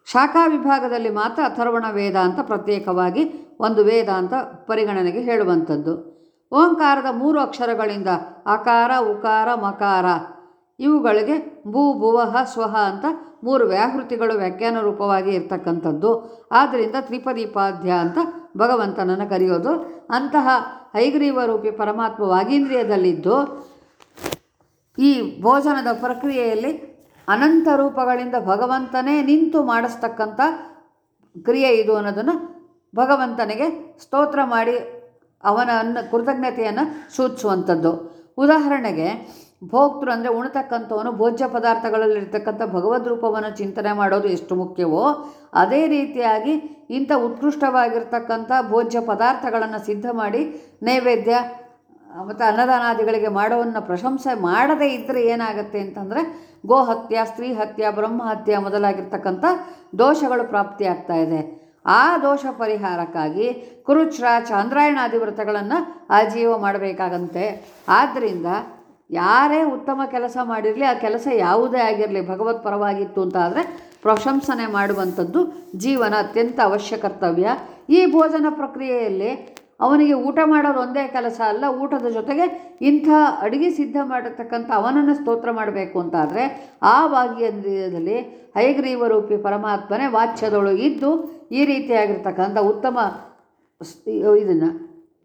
ಶಾಖಾ ವಿಭಾಗದಲ್ಲಿ ಮಾತ್ರ ಅಥರ್ವಣ ವೇದ ಅಂತ ಪ್ರತ್ಯೇಕವಾಗಿ ಒಂದು ವೇದ ಅಂತ ಪರಿಗಣನೆಗೆ ಹೇಳುವಂಥದ್ದು. ಓಂಕಾರದ ಮೂರು ಅಕ್ಷರಗಳಿಂದ ಅಕಾರ, ಉಕಾರ, ಮಕಾರ, ಇವುಗಳಿಗೆ ಭೂ ಭುವಹ ಸ್ವಹ ಅಂತ ಮೂರು ವ್ಯಾಹೃತಿಗಳು ವ್ಯಾಖ್ಯಾನ ರೂಪವಾಗಿ ಇರ್ತಕ್ಕಂಥದ್ದು. ಆದ್ದರಿಂದ ತ್ರಿಪದೀಪಾಧ್ಯ ಅಂತ ಭಗವಂತನನ್ನು ಕರೆಯೋದು ಅಂತಹ ಐಗ್ರೀವ ರೂಪಿ ಪರಮಾತ್ಮ ವಾಗೀಂದ್ರಿಯದಲ್ಲಿದ್ದು ಈ ಭೋಜನದ ಪ್ರಕ್ರಿಯೆಯಲ್ಲಿ ಅನಂತ ರೂಪಗಳಿಂದ ಭಗವಂತನೇ ನಿಂತು ಮಾಡಿಸ್ತಕ್ಕಂಥ ಕ್ರಿಯೆ ಇದು ಅನ್ನೋದನ್ನು ಭಗವಂತನಿಗೆ ಸ್ತೋತ್ರ ಮಾಡಿ ಅವನ ಕೃತಜ್ಞತೆಯನ್ನು ಸೂಚಿಸುವಂಥದ್ದು. ಉದಾಹರಣೆಗೆ ಭೋಕ್ತೃ ಅಂದರೆ ಉಣತಕ್ಕಂಥವನು ಭೋಜ್ಯ ಪದಾರ್ಥಗಳಲ್ಲಿರ್ತಕ್ಕಂಥ ಭಗವದ್ ರೂಪವನ್ನು ಚಿಂತನೆ ಮಾಡೋದು ಎಷ್ಟು ಮುಖ್ಯವೋ ಅದೇ ರೀತಿಯಾಗಿ ಇಂಥ ಉತ್ಕೃಷ್ಟವಾಗಿರ್ತಕ್ಕಂಥ ಭೋಜ್ಯ ಪದಾರ್ಥಗಳನ್ನು ಸಿದ್ಧ ಮಾಡಿ ನೈವೇದ್ಯ ಮತ್ತು ಅನ್ನದಾನಾದಿಗಳಿಗೆ ಮಾಡೋವನ್ನು ಪ್ರಶಂಸೆ ಮಾಡದೇ ಇದ್ದರೆ ಏನಾಗುತ್ತೆ ಅಂತಂದರೆ ಗೋಹತ್ಯ ಸ್ತ್ರೀ ಹತ್ಯ ಬ್ರಹ್ಮಹತ್ಯ ಮೊದಲಾಗಿರ್ತಕ್ಕಂಥ ದೋಷಗಳು ಪ್ರಾಪ್ತಿಯಾಗ್ತಾ ಇದೆ. ಆ ದೋಷ ಪರಿಹಾರಕ್ಕಾಗಿ ಕುರುಚ್ರ ಚಾಂದ್ರಾಯಣಾದಿ ವ್ರತಗಳನ್ನು ಆಜೀವ ಮಾಡಬೇಕಾಗಂತೆ. ಆದ್ದರಿಂದ ಯಾರೇ ಉತ್ತಮ ಕೆಲಸ ಮಾಡಿರಲಿ, ಆ ಕೆಲಸ ಯಾವುದೇ ಆಗಿರಲಿ, ಭಗವತ್ ಪರವಾಗಿತ್ತು ಅಂತ ಆದರೆ ಪ್ರಶಂಸನೆ ಮಾಡುವಂಥದ್ದು ಜೀವನ ಅತ್ಯಂತ ಅವಶ್ಯ ಕರ್ತವ್ಯ. ಈ ಭೋಜನ ಪ್ರಕ್ರಿಯೆಯಲ್ಲಿ ಅವನಿಗೆ ಊಟ ಮಾಡೋದು ಒಂದೇ ಕೆಲಸ ಅಲ್ಲ, ಊಟದ ಜೊತೆಗೆ ಇಂಥ ಅಡುಗೆ ಸಿದ್ಧ ಮಾಡಿರ್ತಕ್ಕಂಥ ಅವನನ್ನು ಸ್ತೋತ್ರ ಮಾಡಬೇಕು ಅಂತಾದರೆ ಆ ಭಾಗ್ಯದಲ್ಲಿ ಹೈಗ್ರೀವರೂಪಿ ಪರಮಾತ್ಮನೇ ವಾಚ್ಯದೊಳು ಇದ್ದು ಈ ರೀತಿಯಾಗಿರ್ತಕ್ಕಂಥ ಉತ್ತಮ ಇದನ್ನು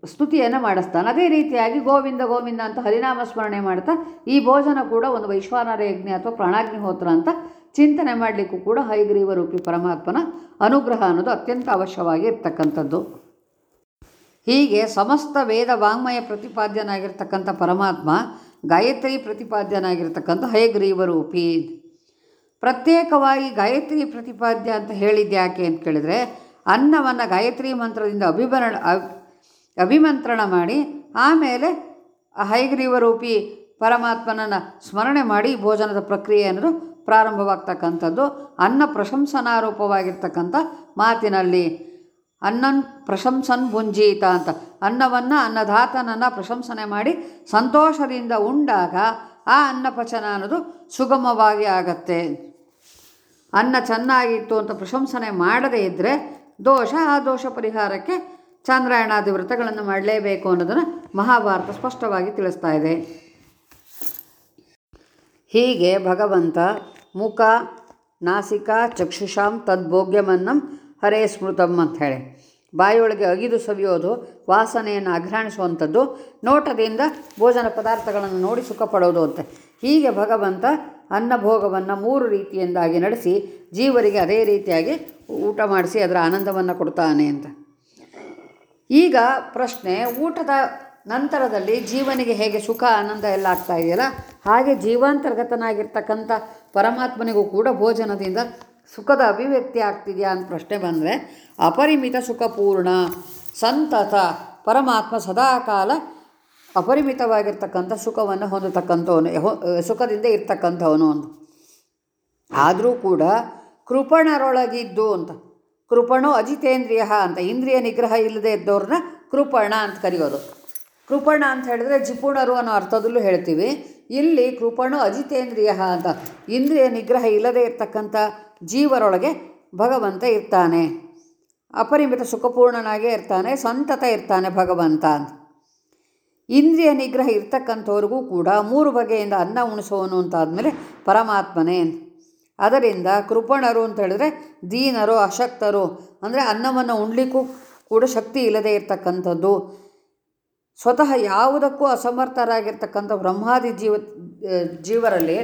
ಸ್ತುತಿಯನ್ನು ಮಾಡಿಸ್ತಾನೆ. ಅದೇ ರೀತಿಯಾಗಿ ಗೋವಿಂದ ಗೋವಿಂದ ಅಂತ ಹರಿನಾಮ ಸ್ಮರಣೆ ಮಾಡ್ತಾ ಈ ಭೋಜನ ಕೂಡ ಒಂದು ವೈಶ್ವಾನರ ಯಜ್ಞ ಅಥವಾ ಪ್ರಾಣಾಗ್ನಿಹೋತ್ರ ಅಂತ ಚಿಂತನೆ ಮಾಡಲಿಕ್ಕೂ ಕೂಡ ಹೈಗ್ರೀವರೂಪಿ ಪರಮಾತ್ಮನ ಅನುಗ್ರಹ ಅನ್ನೋದು ಅತ್ಯಂತ ಅವಶ್ಯವಾಗಿ ಇರ್ತಕ್ಕಂಥದ್ದು. ಹೀಗೆ ಸಮಸ್ತ ವೇದ ವಾಂಗ್ಮಯ ಪ್ರತಿಪಾದ್ಯನಾಗಿರ್ತಕ್ಕಂಥ ಪರಮಾತ್ಮ, ಗಾಯತ್ರಿ ಪ್ರತಿಪಾದ್ಯನಾಗಿರ್ತಕ್ಕಂಥ ಹಯಗ್ರೀವ ರೂಪಿ ಪ್ರತ್ಯೇಕವಾಗಿ ಗಾಯತ್ರಿ ಪ್ರತಿಪಾದ್ಯ ಅಂತ ಹೇಳಿದ್ದು ಯಾಕೆ ಅಂತ ಕೇಳಿದರೆ, ಅನ್ನವನ್ನು ಗಾಯತ್ರಿ ಮಂತ್ರದಿಂದ ಅಭಿಮರಣ ಅಭಿಮಂತ್ರಣ ಮಾಡಿ, ಆಮೇಲೆ ಆ ಹೈಗ್ರೀವ ರೂಪಿ ಪರಮಾತ್ಮನನ್ನು ಸ್ಮರಣೆ ಮಾಡಿ ಭೋಜನದ ಪ್ರಕ್ರಿಯೆ ಅನ್ನೋದು ಪ್ರಾರಂಭವಾಗ್ತಕ್ಕಂಥದ್ದು, ಅನ್ನ ಪ್ರಶಂಸನಾರೂಪವಾಗಿರ್ತಕ್ಕಂಥ ಮಾತಿನಲ್ಲಿ. ಅನ್ನನ್ ಪ್ರಶಂಸನ್ ಭುಂಜೀತ ಅಂತ. ಅನ್ನವನ್ನು, ಅನ್ನದಾತನನ್ನು ಪ್ರಶಂಸನೆ ಮಾಡಿ ಸಂತೋಷದಿಂದ ಉಂಡಾಗ ಆ ಅನ್ನಪಚನ ಅನ್ನೋದು ಸುಗಮವಾಗಿ ಆಗತ್ತೆ. ಅನ್ನ ಚೆನ್ನಾಗಿತ್ತು ಅಂತ ಪ್ರಶಂಸನೆ ಮಾಡದೇ ಇದ್ದರೆ ದೋಷ, ಆ ದೋಷ ಪರಿಹಾರಕ್ಕೆ ಚಂದ್ರಾಯಣಾದಿ ವ್ರತಗಳನ್ನು ಮಾಡಲೇಬೇಕು ಅನ್ನೋದನ್ನು ಮಹಾಭಾರತ ಸ್ಪಷ್ಟವಾಗಿ ತಿಳಿಸ್ತಾ ಇದೆ. ಹೀಗೆ ಭಗವಂತ ಮುಖ, ನಾಸಿಕ, ಚಕ್ಷುಷಾಂ, ತದ್ಭೋಗ್ಯಮನ್ನಂ ಹರೇ ಸ್ಮೃತಂ ಅಂತ ಹೇಳಿ. ಬಾಯಿಯೊಳಗೆ ಅಗಿದು ಸವಿಯೋದು, ವಾಸನೆಯನ್ನು ಅಘ್ರಾಣಿಸುವಂಥದ್ದು, ನೋಟದಿಂದ ಭೋಜನ ಪದಾರ್ಥಗಳನ್ನು ನೋಡಿ ಸುಖಪಡೋದು ಅಂತ. ಹೀಗೆ ಭಗವಂತ ಅನ್ನಭೋಗವನ್ನು ಮೂರು ರೀತಿಯಿಂದಾಗಿ ನಡೆಸಿ, ಜೀವರಿಗೆ ಅದೇ ರೀತಿಯಾಗಿ ಊಟ ಮಾಡಿಸಿ ಅದರ ಆನಂದವನ್ನು ಕೊಡ್ತಾನೆ ಅಂತ. ಈಗ ಪ್ರಶ್ನೆ, ಊಟದ ನಂತರದಲ್ಲಿ ಜೀವನಿಗೆ ಹೇಗೆ ಸುಖ, ಆನಂದ ಎಲ್ಲ ಆಗ್ತಾ ಇದೆಯಲ್ಲ? ಹಾಗೆ ಜೀವಾಂತರ್ಗತನಾಗಿರ್ತಕ್ಕಂಥ ಪರಮಾತ್ಮನಿಗೂ ಕೂಡ ಭೋಜನದಿಂದ ಸುಖದ ಅಭಿವ್ಯಕ್ತಿ ಆಗ್ತಿದೆಯಾ ಅಂತ ಪ್ರಶ್ನೆ ಬಂದರೆ, ಅಪರಿಮಿತ ಸುಖಪೂರ್ಣ, ಸಂತತ, ಪರಮಾತ್ಮ ಸದಾಕಾಲ ಅಪರಿಮಿತವಾಗಿರ್ತಕ್ಕಂಥ ಸುಖವನ್ನು ಹೊಂದತಕ್ಕಂಥವನು ಸುಖದಿಂದ ಇರ್ತಕ್ಕಂಥವನು ಅಂತ. ಆದರೂ ಕೂಡ ಕೃಪಣರೊಳಗಿದ್ದು ಅಂತ. ಕೃಪಣೋ ಅಜಿತೇಂದ್ರಿಯ ಅಂತ. ಇಂದ್ರಿಯ ನಿಗ್ರಹ ಇಲ್ಲದೆ ಇದ್ದವ್ರನ್ನ ಕೃಪಣ ಅಂತ ಕರೆಯೋದು. ಕೃಪಣ ಅಂತ ಹೇಳಿದ್ರೆ ಜಿಪುಣರು ಅನ್ನೋ ಅರ್ಥದಲ್ಲೂ ಹೇಳ್ತೀವಿ. ಇಲ್ಲಿ ಕೃಪಣೋ ಅಜಿತೇಂದ್ರಿಯ ಅಂತ. ಇಂದ್ರಿಯ ನಿಗ್ರಹ ಇಲ್ಲದೆ ಇರ್ತಕ್ಕಂಥ ಜೀವರೊಳಗೆ ಭಗವಂತ ಇರ್ತಾನೆ. ಅಪರಿಮಿತ ಸುಖಪೂರ್ಣನಾಗೇ ಇರ್ತಾನೆ, ಸಂತತ ಇರ್ತಾನೆ ಭಗವಂತ ಅಂತ. ಇಂದ್ರಿಯ ನಿಗ್ರಹ ಇರ್ತಕ್ಕಂಥವ್ರಿಗೂ ಕೂಡ ಮೂರು ಬಗೆಯಿಂದ ಅನ್ನ ಉಣಿಸೋನು ಅಂತಾದಮೇಲೆ ಪರಮಾತ್ಮನೇ ಅದರಿಂದ ಕೃಪಣರು ಅಂತ ಹೇಳಿದ್ರೆ ದೀನರು, ಅಶಕ್ತರು, ಅಂದರೆ ಅನ್ನವನ್ನು ಉಣ್ಲಿಕ್ಕೂ ಕೂಡ ಶಕ್ತಿ ಇಲ್ಲದೆ ಇರ್ತಕ್ಕಂಥದ್ದು. ಸ್ವತಃ ಯಾವುದಕ್ಕೂ ಅಸಮರ್ಥರಾಗಿರ್ತಕ್ಕಂಥ ಬ್ರಹ್ಮಾದಿ ಜೀವ, ಜೀವರಲ್ಲಿ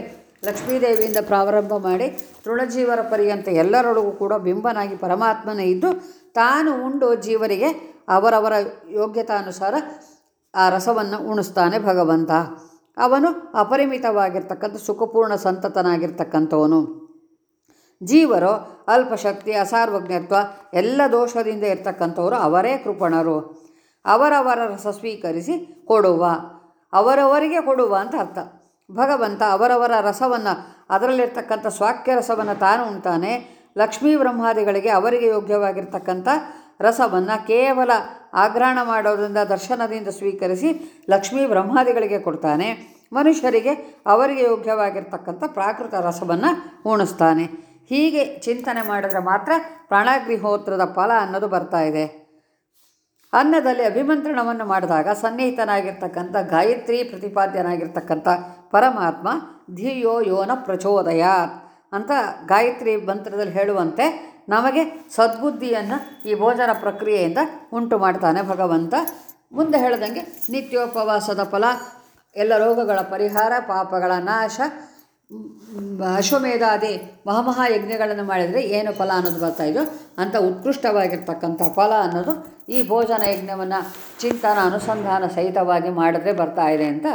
ಲಕ್ಷ್ಮೀದೇವಿಯಿಂದ ಪ್ರಾರಂಭ ಮಾಡಿ ತೃಣಜೀವರ ಪರ್ಯಂತ ಎಲ್ಲರೊಳಗೂ ಕೂಡ ಬಿಂಬನಾಗಿ ಪರಮಾತ್ಮನೇ ಇದ್ದು ತಾನು ಉಂಡು ಜೀವರಿಗೆ ಅವರವರ ಯೋಗ್ಯತಾನುಸಾರ ಆ ರಸವನ್ನು ಉಣಿಸ್ತಾನೆ ಭಗವಂತ. ಅವನು ಅಪರಿಮಿತವಾಗಿರ್ತಕ್ಕಂಥ, ಸುಖಪೂರ್ಣ ಸಂತತನಾಗಿರ್ತಕ್ಕಂಥವನು. ಜೀವರು, ಅಲ್ಪಶಕ್ತಿ, ಅಸಾರ್ವಜ್ಞತ್ವ ಎಲ್ಲ ದೋಷದಿಂದ ಇರ್ತಕ್ಕಂಥವರು ಅವರೇ ಕೃಪಣರು. ಅವರವರ ರಸ ಸ್ವೀಕರಿಸಿ ಕೊಡುವ, ಅವರವರಿಗೆ ಕೊಡುವ ಅಂತ ಅರ್ಥ. ಭಗವಂತ ಅವರವರ ರಸವನ್ನು, ಅದರಲ್ಲಿರ್ತಕ್ಕಂಥ ಸ್ವಾಕ್ಯ ರಸವನ್ನು ತಾನು ಉಣ್ತಾನೆ. ಲಕ್ಷ್ಮೀ ಬ್ರಹ್ಮಾದಿಗಳಿಗೆ ಅವರಿಗೆ ಯೋಗ್ಯವಾಗಿರ್ತಕ್ಕಂಥ ರಸವನ್ನು ಕೇವಲ ಆಗ್ರಹಣ ಮಾಡೋದರಿಂದ, ದರ್ಶನದಿಂದ ಸ್ವೀಕರಿಸಿ ಲಕ್ಷ್ಮೀ ಬ್ರಹ್ಮಾದಿಗಳಿಗೆ ಕೊಡ್ತಾನೆ. ಮನುಷ್ಯರಿಗೆ ಅವರಿಗೆ ಯೋಗ್ಯವಾಗಿರ್ತಕ್ಕಂಥ ಪ್ರಾಕೃತ ರಸವನ್ನು ಉಣಿಸ್ತಾನೆ. ಹೀಗೆ ಚಿಂತನೆ ಮಾಡಿದ್ರೆ ಮಾತ್ರ ಪ್ರಾಣಾಗ್ನಿಹೋತ್ರದ ಫಲ ಅನ್ನೋದು ಬರ್ತಾ ಇದೆ. ಅನ್ನದಲ್ಲಿ ಅಭಿಮಂತ್ರಣವನ್ನು ಮಾಡಿದಾಗ ಸನ್ನಿಹಿತನಾಗಿರ್ತಕ್ಕಂಥ ಗಾಯತ್ರಿ ಪ್ರತಿಪಾದ್ಯನಾಗಿರ್ತಕ್ಕಂಥ ಪರಮಾತ್ಮ ಧಿಯೋ ಯೋನ ಪ್ರಚೋದಯಾತ್ ಅಂತ ಗಾಯತ್ರಿ ಮಂತ್ರದಲ್ಲಿ ಹೇಳುವಂತೆ ನಮಗೆ ಸದ್ಬುದ್ಧಿಯನ್ನು ಈ ಭೋಜನ ಪ್ರಕ್ರಿಯೆಯಿಂದ ಉಂಟು ಮಾಡ್ತಾನೆ ಭಗವಂತ. ಮುಂದೆ ಹೇಳ್ದಂಗೆ ನಿತ್ಯೋಪವಾಸದ ಫಲ, ಎಲ್ಲ ರೋಗಗಳ ಪರಿಹಾರ, ಪಾಪಗಳ ನಾಶ ಅಶ್ವಮೇಧಾದಿ ಮಹಾಮಹಾಯಜ್ಞಗಳನ್ನು ಮಾಡಿದರೆ ಏನು ಫಲ ಅನ್ನೋದು ಬರ್ತಾ ಇದೆಯೋ ಅಂಥ ಉತ್ಕೃಷ್ಟವಾಗಿರ್ತಕ್ಕಂಥ ಫಲ ಅನ್ನೋದು ಈ ಭೋಜನ ಯಜ್ಞವನ್ನು ಚಿಂತನ ಅನುಸಂಧಾನ ಸಹಿತವಾಗಿ ಮಾಡಿದ್ರೆ ಬರ್ತಾ ಇದೆ ಅಂತ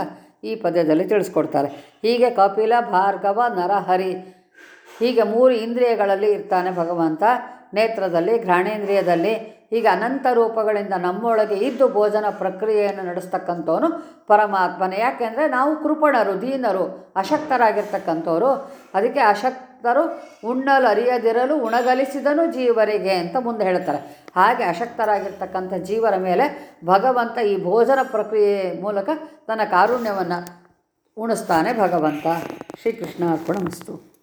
ಈ ಪದ್ಯದಲ್ಲಿ ತಿಳಿಸ್ಕೊಡ್ತಾರೆ. ಹೀಗೆ ಕಪಿಲ, ಭಾರ್ಗವ, ನರಹರಿ ಹೀಗೆ ಮೂರು ಇಂದ್ರಿಯಗಳಲ್ಲಿ ಇರ್ತಾನೆ ಭಗವಂತ. ನೇತ್ರದಲ್ಲಿ, ಘ್ರಾಣೇಂದ್ರಿಯದಲ್ಲಿ ಹೀಗೆ ಅನಂತ ರೂಪಗಳಿಂದ ನಮ್ಮೊಳಗೆ ಇದ್ದು ಭೋಜನ ಪ್ರಕ್ರಿಯೆಯನ್ನು ನಡೆಸ್ತಕ್ಕಂಥವನು ಪರಮಾತ್ಮನೇ. ಯಾಕೆಂದರೆ ನಾವು ಕೃಪಣರು, ದೀನರು, ಅಶಕ್ತರಾಗಿರ್ತಕ್ಕಂಥವ್ರು. ಅದಕ್ಕೆ ಅಶಕ್ತರು ಉಣ್ಣಲು ಅರಿಯದಿರಲು ಉಣಗಲಿಸಿದನು ಜೀವರಿಗೆ ಅಂತ ಮುಂದೆ ಹೇಳ್ತಾರೆ. ಹಾಗೆ ಅಶಕ್ತರಾಗಿರ್ತಕ್ಕಂಥ ಜೀವರ ಮೇಲೆ ಭಗವಂತ ಈ ಭೋಜನ ಪ್ರಕ್ರಿಯೆ ಮೂಲಕ ತನ್ನ ಕಾರುಣ್ಯವನ್ನು ಉಣಿಸ್ತಾನೆ ಭಗವಂತ. ಶ್ರೀಕೃಷ್ಣ ಅರ್ಪಣ ಮಸ್ತು